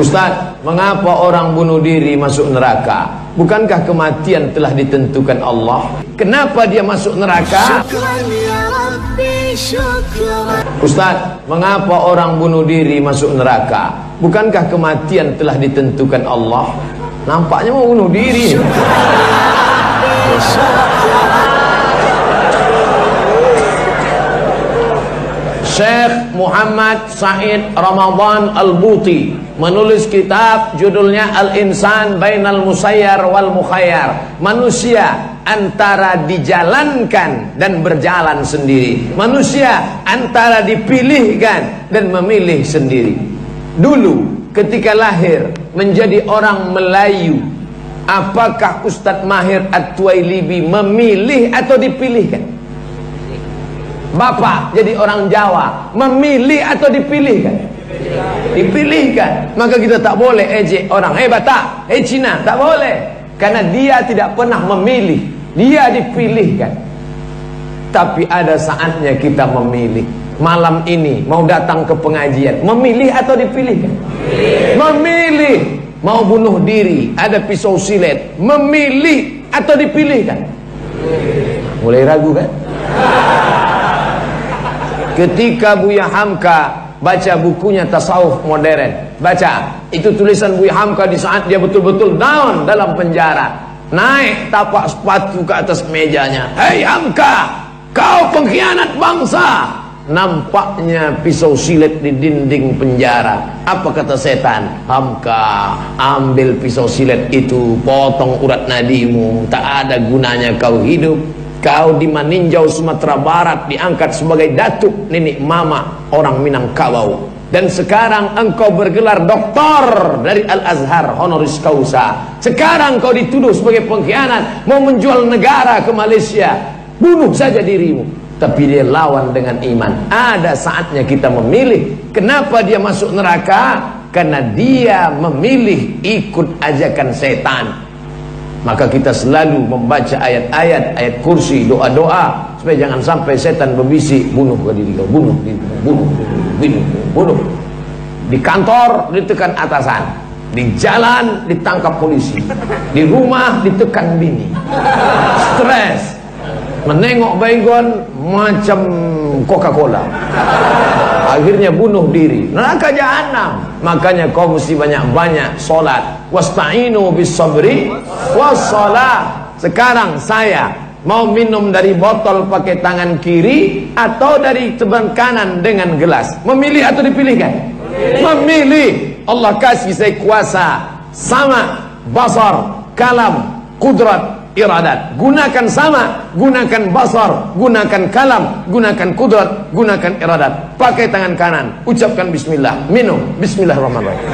Ustaz, mengapa orang bunuh diri masuk neraka? Bukankah kematian telah ditentukan Allah? Kenapa dia masuk neraka? Ustaz, mengapa orang bunuh diri masuk neraka? Bukankah kematian telah ditentukan Allah? Nampaknya mau bunuh diri. Syekh Muhammad Said Ramadan Al-Buti menulis kitab judulnya Al-Insan Bainal Musayyar wal Mukhayyar. Manusia antara dijalankan dan berjalan sendiri. Manusia antara dipilihkan dan memilih sendiri. Dulu ketika lahir menjadi orang Melayu, apakah Ustadz Mahir At-Tuailibi memilih atau dipilihkan? Bapak jadi orang Jawa Memilih atau dipilihkan? Dipilihkan. Maka kita tak boleh ejek orang. Eh Batak, eh Cina. Tak boleh. Karena dia tidak pernah memilih. Dia dipilihkan. Tapi ada saatnya kita memilih. Malam ini mau datang ke pengajian. Memilih atau dipilihkan? Memilih. Mau bunuh diri. Ada pisau silet. Memilih atau dipilihkan? Mulai ragu kan? Ketika Buya Hamka baca bukunya tasawuf modern, baca itu tulisan Buya Hamka di saat dia betul-betul down dalam penjara, naik tapak sepatu ke atas mejanya. Hei Hamka, kau pengkhianat bangsa. Nampaknya pisau silet di dinding penjara. Apa kata setan? Hamka, ambil pisau silet itu, potong urat nadimu. Tak ada gunanya kau hidup Kau di Maninjau Sumatera Barat diangkat sebagai datuk nenek mama orang Minangkabau. Dan sekarang engkau bergelar doktor dari Al-Azhar honoris causa. Sekarang kau dituduh sebagai pengkhianat, mau menjual negara ke Malaysia. Bunuh saja dirimu. Tapi dia lawan dengan iman. Ada saatnya kita memilih. Kenapa dia masuk neraka? Karena dia memilih ikut ajakan setan. Maka kita selalu membaca ayat-ayat, ayat kursi, doa-doa supaya jangan sampai setan berbisik bunuh ke diri kau, bunuh, bunuh, bunuh, bunuh. Di kantor ditekan atasan, di jalan ditangkap polisi, di rumah ditekan bini. Stres. Menengok baygon macam Coca-Cola. Akhirnya bunuh diri. Neraka jahanam. Makanya kau mesti banyak-banyak solat. Wasta'inu bis sabri wassalah. Sekarang saya mau minum dari botol pakai tangan kiri atau dari teban kanan dengan gelas. Memilih atau dipilihkan? Memilih. Allah kasih saya kuasa sama basar, kalam, kudrat, iradat. Gunakan sama, gunakan basar, gunakan kalam, gunakan kudrat, gunakan iradat. Pakai tangan kanan, ucapkan bismillah, minum bismillahirrahmanirrahim.